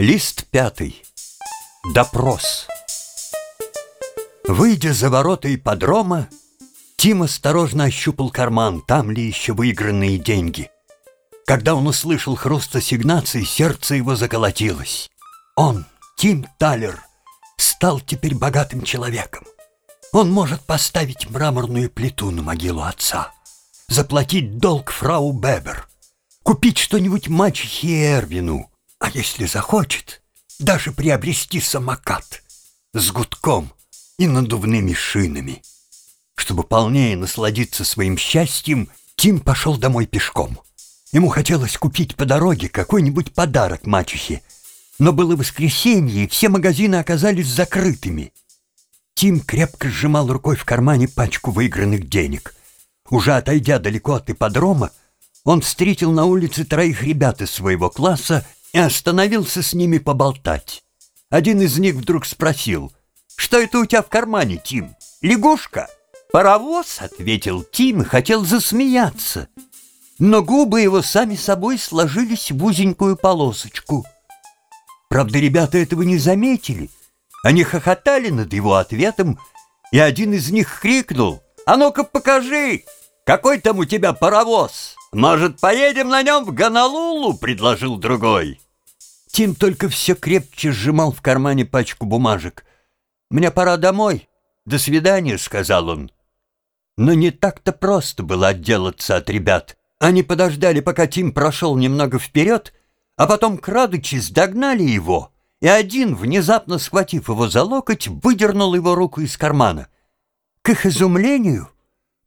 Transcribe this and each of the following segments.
Лист пятый. Допрос. Выйдя за ворота ипподрома, Тим осторожно ощупал карман, там ли еще выигранные деньги. Когда он услышал хруст ассигнаций, сердце его заколотилось. Он, Тим Талер, стал теперь богатым человеком. Он может поставить мраморную плиту на могилу отца, заплатить долг фрау Бебер, купить что-нибудь мачехе Эрвину, а если захочет, даже приобрести самокат с гудком и надувными шинами. Чтобы полнее насладиться своим счастьем, Тим пошел домой пешком. Ему хотелось купить по дороге какой-нибудь подарок мачехе, но было воскресенье, и все магазины оказались закрытыми. Тим крепко сжимал рукой в кармане пачку выигранных денег. Уже отойдя далеко от ипподрома, он встретил на улице троих ребят из своего класса и остановился с ними поболтать. Один из них вдруг спросил, «Что это у тебя в кармане, Тим? Лягушка?» «Паровоз», — ответил Тим и хотел засмеяться. Но губы его сами собой сложились в узенькую полосочку. Правда, ребята этого не заметили. Они хохотали над его ответом, и один из них крикнул, «А ну-ка покажи, какой там у тебя паровоз!» «Может, поедем на нем в Гонолулу?» — предложил другой. Тим только все крепче сжимал в кармане пачку бумажек. «Мне пора домой. До свидания», — сказал он. Но не так-то просто было отделаться от ребят. Они подождали, пока Тим прошел немного вперед, а потом, крадучись, догнали его, и один, внезапно схватив его за локоть, выдернул его руку из кармана. К их изумлению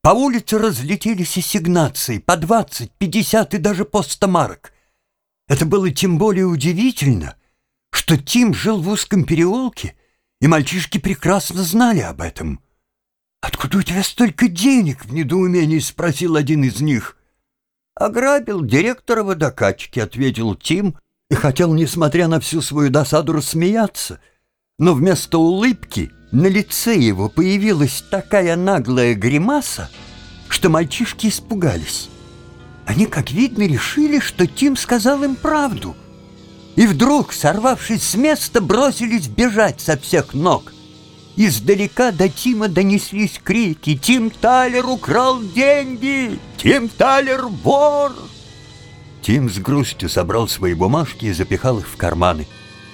по улице разлетелись ассигнации по двадцать, пятьдесят и даже по сто марок. Это было тем более удивительно, что Тим жил в узком переулке, и мальчишки прекрасно знали об этом. «Откуда у тебя столько денег?» — в недоумении спросил один из них. «Ограбил директора водокачки», — ответил Тим, и хотел, несмотря на всю свою досаду, рассмеяться. Но вместо улыбки на лице его появилась такая наглая гримаса, что мальчишки испугались. Они, как видно, решили, что Тим сказал им правду. И вдруг, сорвавшись с места, бросились бежать со всех ног. Издалека до Тима донеслись крики «Тим Талер украл деньги! Тим Талер вор!» Тим с грустью собрал свои бумажки и запихал их в карманы.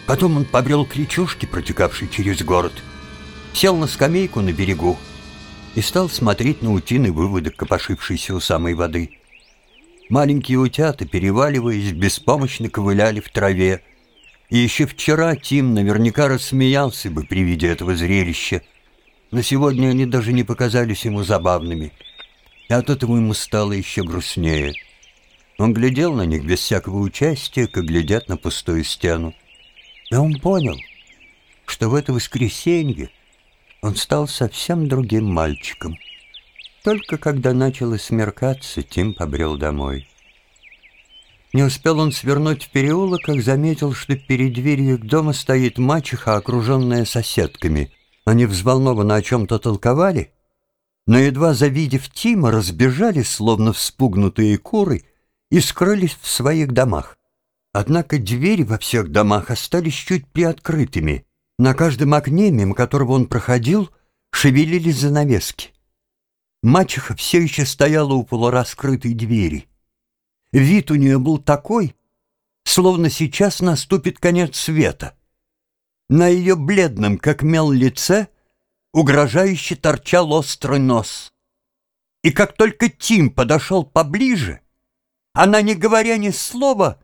Потом он побрел к речушке, протекавшей через город – сел на скамейку на берегу и стал смотреть на утиный выводок, копошившийся у самой воды. Маленькие утята, переваливаясь, беспомощно ковыляли в траве. И еще вчера Тим наверняка рассмеялся бы при виде этого зрелища, но сегодня они даже не показались ему забавными. И от этого ему стало еще грустнее. Он глядел на них без всякого участия, как глядят на пустую стену. И он понял, что в это воскресенье он стал совсем другим мальчиком. Только когда начало смеркаться, Тим побрел домой. Не успел он свернуть в переулок, как заметил, что перед дверью их дома стоит мачеха, окруженная соседками. Они взволнованно о чем-то толковали, но едва завидев Тима, разбежались, словно вспугнутые куры, и скрылись в своих домах. Однако двери во всех домах остались чуть приоткрытыми, на каждом окне, мимо которого он проходил, шевелились занавески. Мачеха все еще стояла у полураскрытой двери. Вид у нее был такой, словно сейчас наступит конец света. На ее бледном, как мел лице, угрожающе торчал острый нос. И как только Тим подошел поближе, она, не говоря ни слова,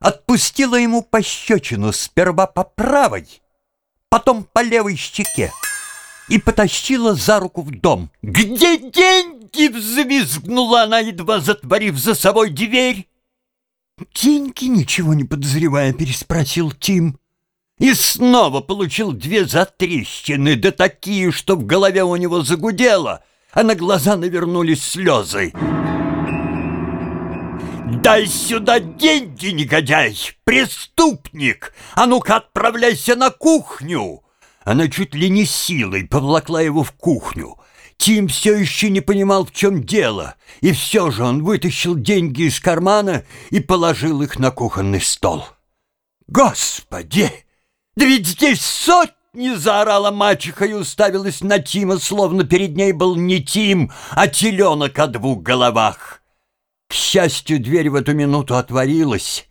отпустила ему пощечину сперва по правой, потом по левой щеке и потащила за руку в дом. «Где деньги?» — взвизгнула она, едва затворив за собой дверь. «Деньги, ничего не подозревая?» — переспросил Тим. И снова получил две затрещины, да такие, что в голове у него загудело, а на глаза навернулись слезы. «Дай сюда деньги, негодяй! Преступник! А ну-ка отправляйся на кухню!» Она чуть ли не силой повлакла его в кухню. Тим все еще не понимал, в чем дело, и все же он вытащил деньги из кармана и положил их на кухонный стол. «Господи! Да ведь здесь сотни!» — заорала мачеха и уставилась на Тима, словно перед ней был не Тим, а теленок о двух головах. К счастью, дверь в эту минуту отворилась,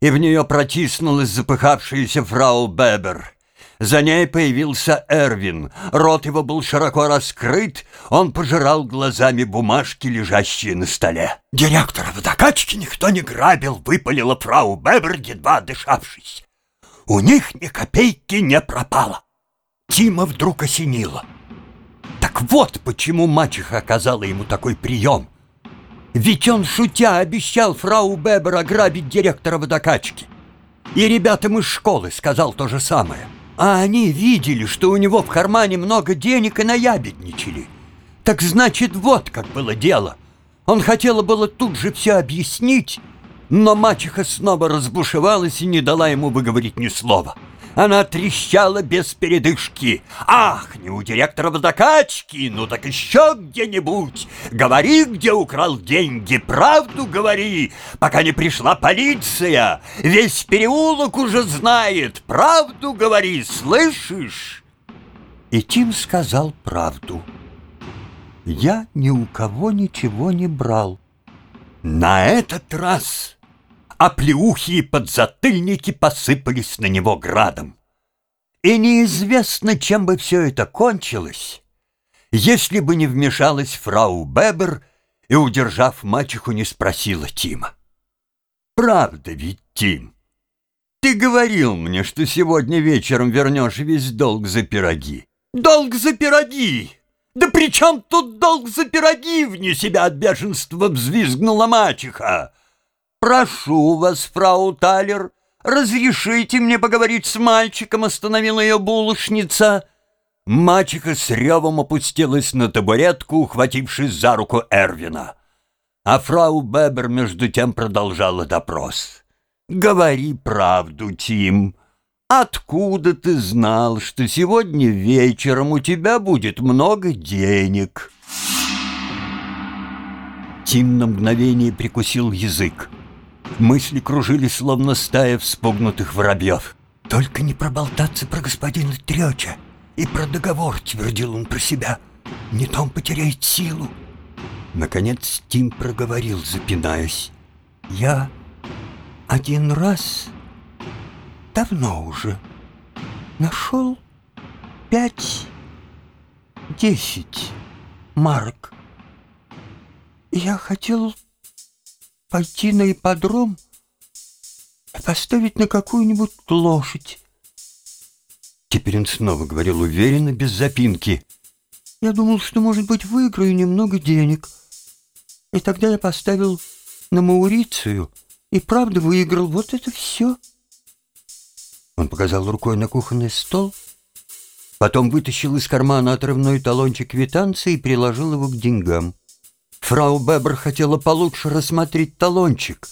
и в нее протиснулась запыхавшаяся фрау Бебер. За ней появился Эрвин. Рот его был широко раскрыт, он пожирал глазами бумажки, лежащие на столе. «Директора водокачки никто не грабил», — выпалила фрау Бебер, едва дышавшись. «У них ни копейки не пропало». Тима вдруг осенило. Так вот почему мачеха оказала ему такой прием. Ведь он, шутя, обещал фрау Бебер ограбить директора водокачки. И ребятам из школы сказал то же самое. А они видели, что у него в кармане много денег и наябедничали. Так значит, вот как было дело. Он хотел было тут же все объяснить, но мачеха снова разбушевалась и не дала ему выговорить ни слова. Она трещала без передышки. «Ах, не у директора водокачки, ну так еще где-нибудь! Говори, где украл деньги, правду говори, пока не пришла полиция! Весь переулок уже знает, правду говори, слышишь?» И Тим сказал правду. «Я ни у кого ничего не брал». На этот раз а плеухи и подзатыльники посыпались на него градом. И неизвестно, чем бы все это кончилось, если бы не вмешалась фрау Бебер и, удержав мачеху, не спросила Тима. «Правда ведь, Тим, ты говорил мне, что сегодня вечером вернешь весь долг за пироги». «Долг за пироги! Да при чем тут долг за пироги?» Вне себя от бешенства взвизгнула мачеха. «Прошу вас, фрау Талер, разрешите мне поговорить с мальчиком», — остановила ее булочница. Мачеха с ревом опустилась на табуретку, ухватившись за руку Эрвина. А фрау Бебер между тем продолжала допрос. «Говори правду, Тим. Откуда ты знал, что сегодня вечером у тебя будет много денег?» Тим на мгновение прикусил язык. Мысли кружились, словно стая вспугнутых воробьев. «Только не проболтаться про господина Треча и про договор», — твердил он про себя. «Не то он потеряет силу». Наконец Тим проговорил, запинаясь. «Я один раз, давно уже, нашел пять, десять марок. Я хотел пойти на ипподром и поставить на какую-нибудь лошадь. Теперь он снова говорил уверенно, без запинки. Я думал, что, может быть, выиграю немного денег. И тогда я поставил на Маурицию и правда выиграл. Вот это все. Он показал рукой на кухонный стол, потом вытащил из кармана отрывной талончик квитанции и приложил его к деньгам. Фрау Бебер хотела получше рассмотреть талончик,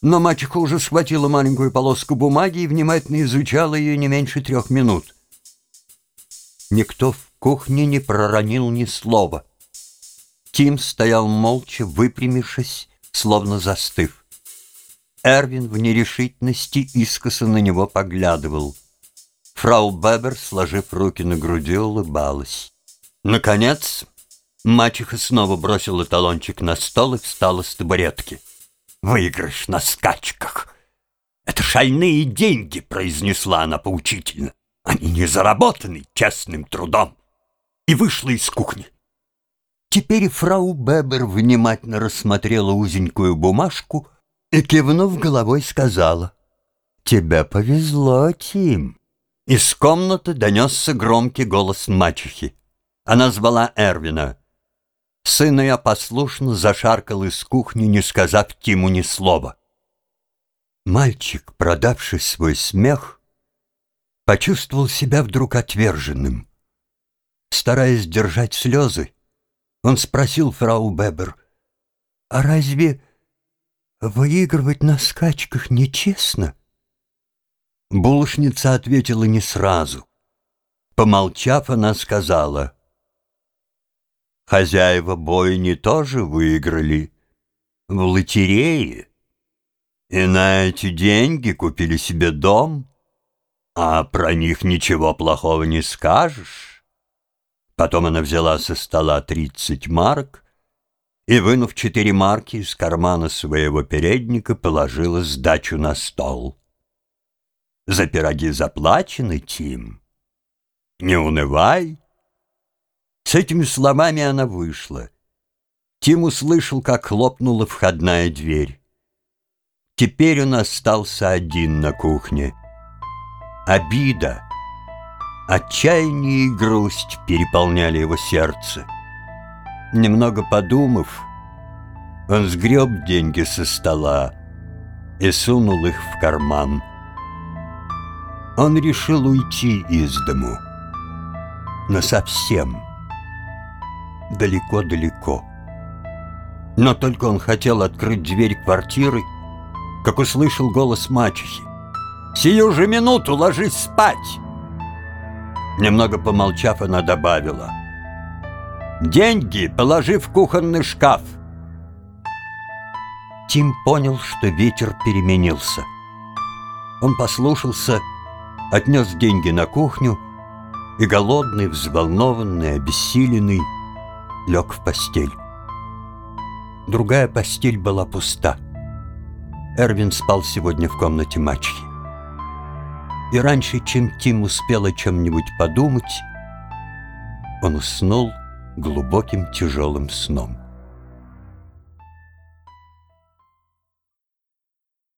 но мачеха уже схватила маленькую полоску бумаги и внимательно изучала ее не меньше трех минут. Никто в кухне не проронил ни слова. Тим стоял молча, выпрямившись, словно застыв. Эрвин в нерешительности искоса на него поглядывал. Фрау Бебер, сложив руки на груди, улыбалась. Наконец, Мачеха снова бросила талончик на стол и встала с табуретки. «Выигрыш на скачках!» «Это шальные деньги!» — произнесла она поучительно. «Они не заработаны честным трудом!» И вышла из кухни. Теперь фрау Бебер внимательно рассмотрела узенькую бумажку и, кивнув головой, сказала, «Тебе повезло, Тим!» Из комнаты донесся громкий голос мачехи. Она звала Эрвина. Сын ее послушно зашаркал из кухни, не сказав Тиму ни слова. Мальчик, продавший свой смех, почувствовал себя вдруг отверженным. Стараясь держать слезы, он спросил фрау Бебер, «А разве выигрывать на скачках нечестно?» Булочница ответила не сразу. Помолчав, она сказала, Хозяева бойни тоже выиграли в лотерее. И на эти деньги купили себе дом, а про них ничего плохого не скажешь. Потом она взяла со стола тридцать марок и, вынув четыре марки из кармана своего передника, положила сдачу на стол. За пироги заплачены, Тим. Не унывай. С этими словами она вышла. Тим услышал, как хлопнула входная дверь. Теперь он остался один на кухне. Обида, отчаяние и грусть переполняли его сердце. Немного подумав, он сгреб деньги со стола и сунул их в карман. Он решил уйти из дому, но совсем далеко-далеко. Но только он хотел открыть дверь квартиры, как услышал голос мачехи. «Сию же минуту ложись спать!» Немного помолчав, она добавила. «Деньги положи в кухонный шкаф!» Тим понял, что ветер переменился. Он послушался, отнес деньги на кухню и голодный, взволнованный, обессиленный лег в постель. Другая постель была пуста. Эрвин спал сегодня в комнате мачехи. И раньше, чем Тим успел о чем-нибудь подумать, он уснул глубоким тяжелым сном.